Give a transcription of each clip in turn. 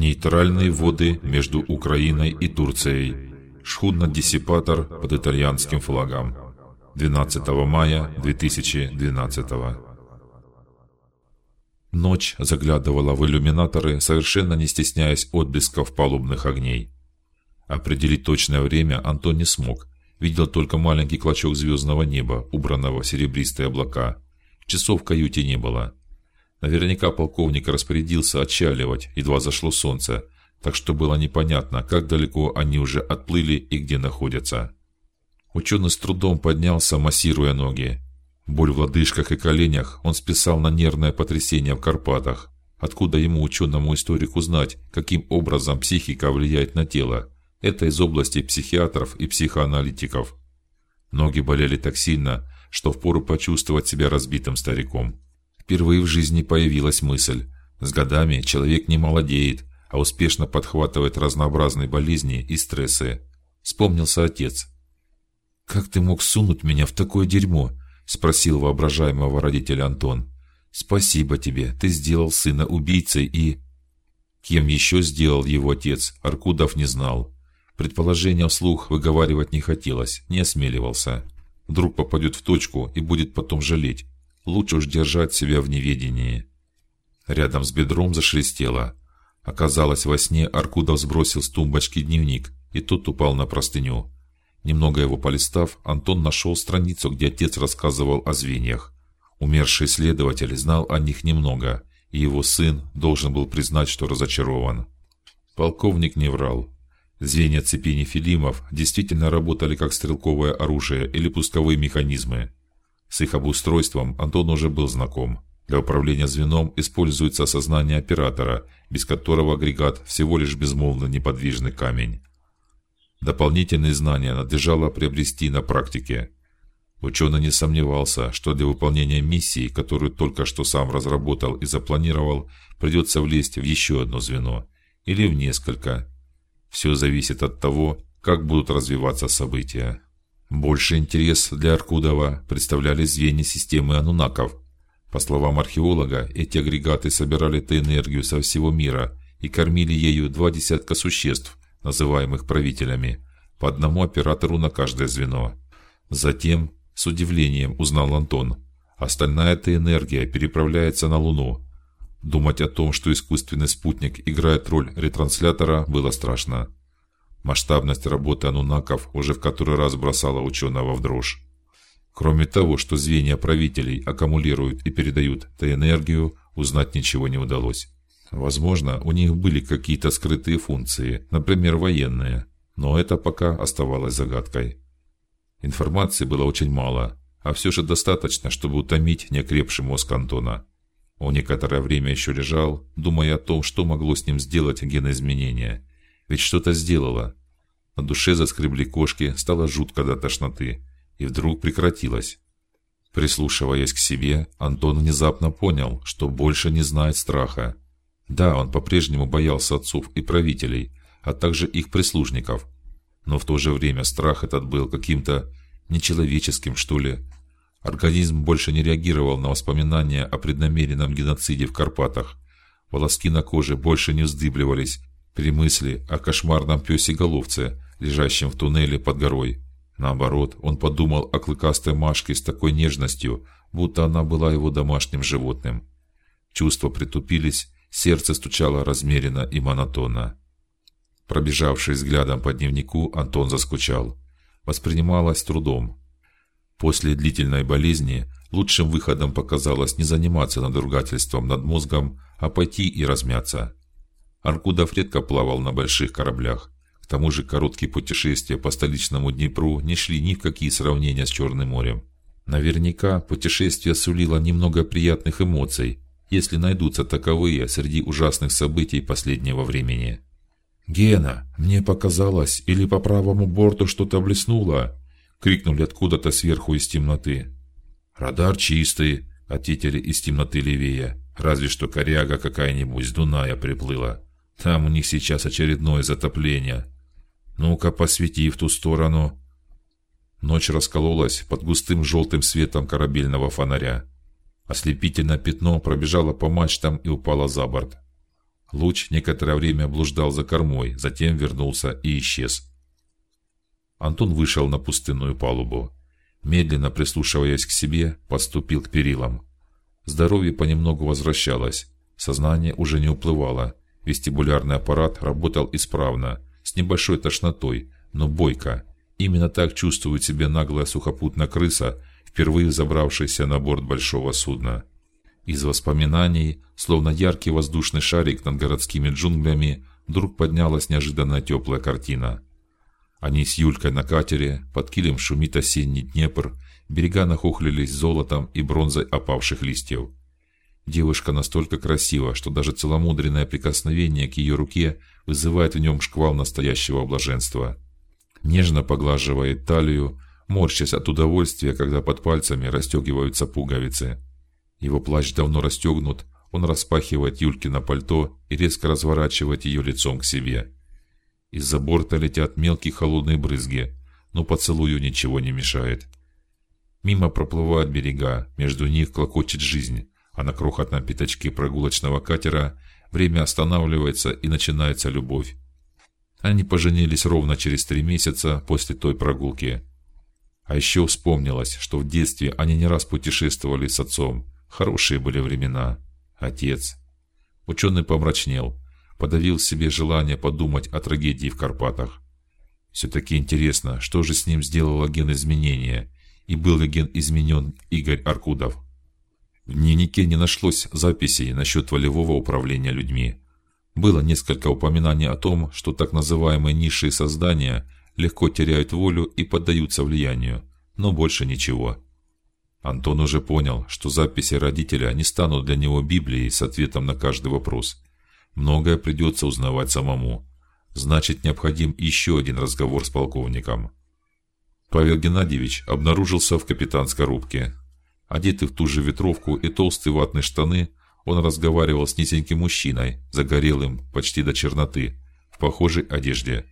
Нейтральные воды между Украиной и Турцией. Шхуна-диссипатор под итальянским флагом. 12 мая 2012. Ночь заглядывала в иллюминаторы, совершенно не стесняясь отблесков палубных огней. Определить точное время Антон не смог. Видел только маленький клочок звездного неба, убранного в серебристые облака. Часов в каюте не было. Наверняка полковник распорядился отчаливать, едва зашло солнце, так что было непонятно, как далеко они уже отплыли и где находятся. Ученый с трудом поднялся, массируя ноги. Боль в лодыжках и коленях он списал на нервное потрясение в Карпатах. Откуда ему ученому историку знать, каким образом психика влияет на тело? Это из области психиатров и психоаналитиков. Ноги болели так сильно, что впору почувствовать себя разбитым стариком. Впервые в жизни появилась мысль: с годами человек не молодеет, а успешно подхватывает разнообразные болезни и стрессы. Вспомнился отец. Как ты мог сунуть меня в такое дерьмо? спросил воображаемого родителя Антон. Спасибо тебе, ты сделал сына убийцей и кем еще сделал его отец, Аркудов не знал. Предположение вслух выговаривать не хотелось, не осмеливался. Вдруг попадет в точку и будет потом жалеть. Лучше уж держать себя в неведении. Рядом с бедром зашелестело. Оказалось, во сне Аркудов сбросил с тумбочки дневник, и тот упал на простыню. Немного его полистав, Антон нашел страницу, где отец рассказывал о звеньях. Умерший следователь знал о них немного, и его сын должен был признать, что разочарован. Полковник не врал. Звенья цепи нефилимов действительно работали как стрелковое оружие или пусковые механизмы. С их обустройством Антон уже был знаком. Для управления звеном используется сознание оператора, без которого агрегат всего лишь безмолвно неподвижный камень. Дополнительные знания надлежало приобрести на практике. Ученый не сомневался, что для выполнения миссии, которую только что сам разработал и запланировал, придется влезть в еще одно звено или в несколько. Все зависит от того, как будут развиваться события. Больше интерес для Аркудова представляли звенья системы анунаков. По словам археолога, эти агрегаты собирали энергию со всего мира и кормили ею два десятка существ, называемых правителями, по одному оператору на каждое звено. Затем, с удивлением узнал Антон, остальная эта энергия переправляется на Луну. Думать о том, что искусственный спутник играет роль ретранслятора, было страшно. Масштабность работы анунаков уже в который раз бросала ученого в дрожь. Кроме того, что звенья правителей аккумулируют и передают эту энергию, узнать ничего не удалось. Возможно, у них были какие-то скрытые функции, например, военные, но это пока оставалось загадкой. Информации было очень мало, а все же достаточно, чтобы утомить неокрепший мозг Антона. Он некоторое время еще лежал, думая о том, что могло с ним сделать геноизменение. Ведь что-то сделало. На душе заскребли кошки, стало жутко до тошноты, и вдруг прекратилось. Прислушиваясь к себе, Антон внезапно понял, что больше не знает страха. Да, он по-прежнему боялся отцов и правителей, а также их прислужников, но в то же время страх этот был каким-то нечеловеческим, что ли. Организм больше не реагировал на воспоминания о преднамеренном геноциде в Карпатах. Волоски на коже больше не вздыбливались при мысли о кошмарном пёсе-головце, лежащем в туннеле под горой. Наоборот, он подумал о клыкастой Машке с такой нежностью, будто она была его домашним животным. Чувства притупились, Сердце стучало размеренно и монотонно. Пробежавший взглядом по дневнику, Антон заскучал. Воспринималось трудом. После длительной болезни лучшим выходом показалось не заниматься надругательством над мозгом, а пойти и размяться. Аркудов редко плавал на больших кораблях. К тому же короткие путешествия по столичному Днепру не шли ни в какие сравнения с Черным морем. Наверняка путешествие сулило немного приятных эмоций, если найдутся таковые среди ужасных событий последнего времени. Гена, мне показалось, или по правому борту что-то блеснуло, крикнули откуда-то сверху из темноты. Радар чистый, ответили из темноты левее. Разве что коряга какая-нибудь с Дуная приплыла. Там у них сейчас очередное затопление. Ну-ка, посвети в ту сторону. Ночь раскололась под густым желтым светом корабельного фонаря. Ослепительное пятно пробежало по мачтам и упало за борт. Луч некоторое время блуждал за кормой, затем вернулся и исчез. Антон вышел на пустынную палубу. Медленно прислушиваясь к себе, подступил к перилам. Здоровье понемногу возвращалось, сознание уже не уплывало, вестибулярный аппарат работал исправно, с небольшой тошнотой, но бойко. Именно так чувствует себя наглая сухопутная крыса, впервые забравшаяся на борт большого судна. Из воспоминаний, словно яркий воздушный шарик над городскими джунглями, вдруг поднялась неожиданно теплая картина. Они с Юлькой на катере, под килем шумит осенний Днепр, берега нахохлились золотом и бронзой опавших листьев. Девушка настолько красива, что даже целомудренное прикосновение к ее руке вызывает в нем шквал настоящего блаженства. Нежно поглаживает талию, морщась от удовольствия, когда под пальцами расстегиваются пуговицы. Его плащ давно расстегнут, он распахивает Юлькино пальто и резко разворачивает ее лицом к себе. Из-за борта летят мелкие холодные брызги, но поцелую ничего не мешает. Мимо проплывают берега, между них клокочет жизнь, а на крохотном пятачке прогулочного катера время останавливается и начинается любовь. Они поженились ровно через три месяца после той прогулки. А еще вспомнилось, что в детстве они не раз путешествовали с отцом. Хорошие были времена. Отец. Ученый помрачнел подавил себе желание подумать о трагедии в Карпатах. Все-таки интересно, что же с ним сделало ген изменения, и был ли ген изменен Игорь Аркудов. В дневнике не нашлось записей насчет волевого управления людьми. Было несколько упоминаний о том, что так называемые низшие создания легко теряют волю и поддаются влиянию, но больше ничего. Антон уже понял, что записи родителя не станут для него Библией с ответом на каждый вопрос. Многое придется узнавать самому. Значит, необходим еще один разговор с полковником. Павел Геннадьевич обнаружился в капитанской рубке. Одетый в ту же ветровку и толстые ватные штаны, он разговаривал с низеньким мужчиной, загорелым почти до черноты, в похожей одежде.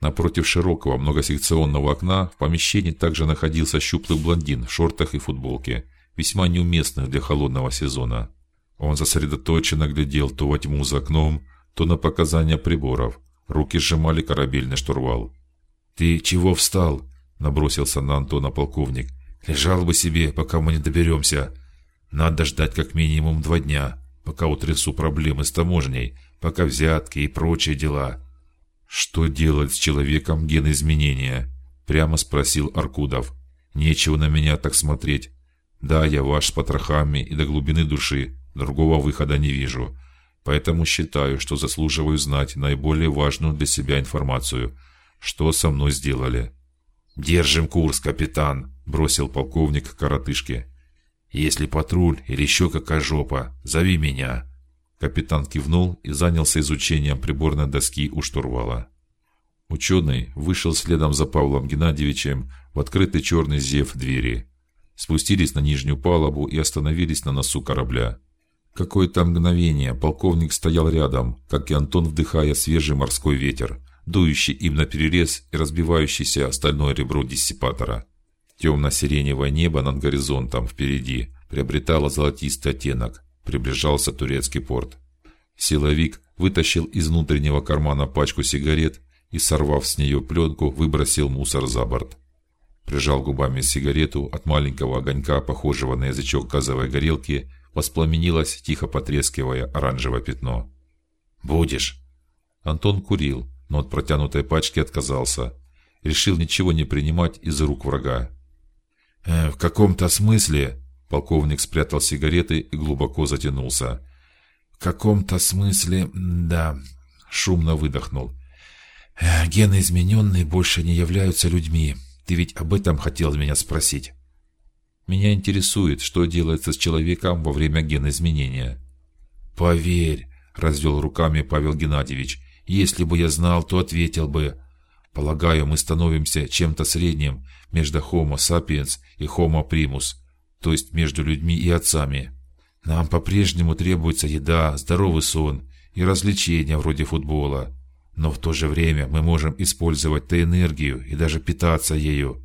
Напротив широкого многосекционного окна в помещении также находился щуплый блондин в шортах и футболке, весьма неуместных для холодного сезона. Он сосредоточенно глядел то во тьму за окном, то на показания приборов. Руки сжимали корабельный штурвал. Ты чего встал? набросился на Антона полковник. Лежал бы себе, пока мы не доберемся. Надо ждать как минимум два дня, пока утрясу проблемы с таможней, пока взятки и прочие дела. Что делать с человеком ген изменения? прямо спросил Аркудов. Нечего на меня так смотреть. Да, я ваш с потрохами и до глубины души, Другого выхода не вижу. Поэтому считаю, что заслуживаю знать наиболее важную для себя информацию. Что со мной сделали? Держим курс, капитан, бросил полковник коротышке. Если патруль или еще какая жопа, зови меня. Капитан кивнул и занялся изучением приборной доски у штурвала. Ученый вышел следом за Павлом Геннадьевичем в открытый черный зев двери. Спустились на нижнюю палубу и остановились на носу корабля. Какое-то мгновение полковник стоял рядом, как и Антон, вдыхая свежий морской ветер, дующий им на перерез и разбивающийся о стальное ребро диссипатора. Темно-сиреневое небо над горизонтом впереди приобретало золотистый оттенок. Приближался турецкий порт. Силовик вытащил из внутреннего кармана пачку сигарет и, сорвав с нее пленку, выбросил мусор за борт. Прижал губами сигарету от маленького огонька, похожего на язычок газовой горелки, воспламенилось, тихо потрескивая оранжевое пятно. Будешь? Антон курил, но от протянутой пачки отказался. Решил ничего не принимать из рук врага. Э, в каком-то смысле полковник спрятал сигареты и глубоко затянулся. В каком-то смысле, да, шумно выдохнул. Э, гены измененные больше не являются людьми. Ты ведь об этом хотел меня спросить. Меня интересует, что делается с человеком во время геноизменения. Поверь, развел руками Павел Геннадьевич. Если бы я знал, то ответил бы. Полагаю, мы становимся чем-то средним между Homo sapiens и Homo primus, то есть между людьми и отцами. Нам по-прежнему требуется еда, здоровый сон и развлечения вроде футбола, но в то же время мы можем использовать ту энергию и даже питаться ею.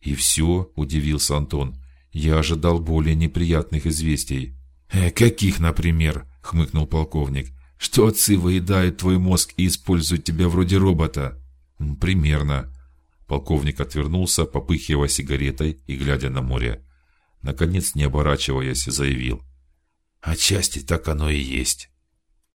И все, удивился Антон. Я ожидал более неприятных известий. Э, каких, например? хмыкнул полковник. Что отцы выедают твой мозг и используют тебя вроде робота? Примерно. Полковник отвернулся, попыхивая сигаретой и глядя на море. Наконец, не оборачиваясь, заявил: "Отчасти так оно и есть.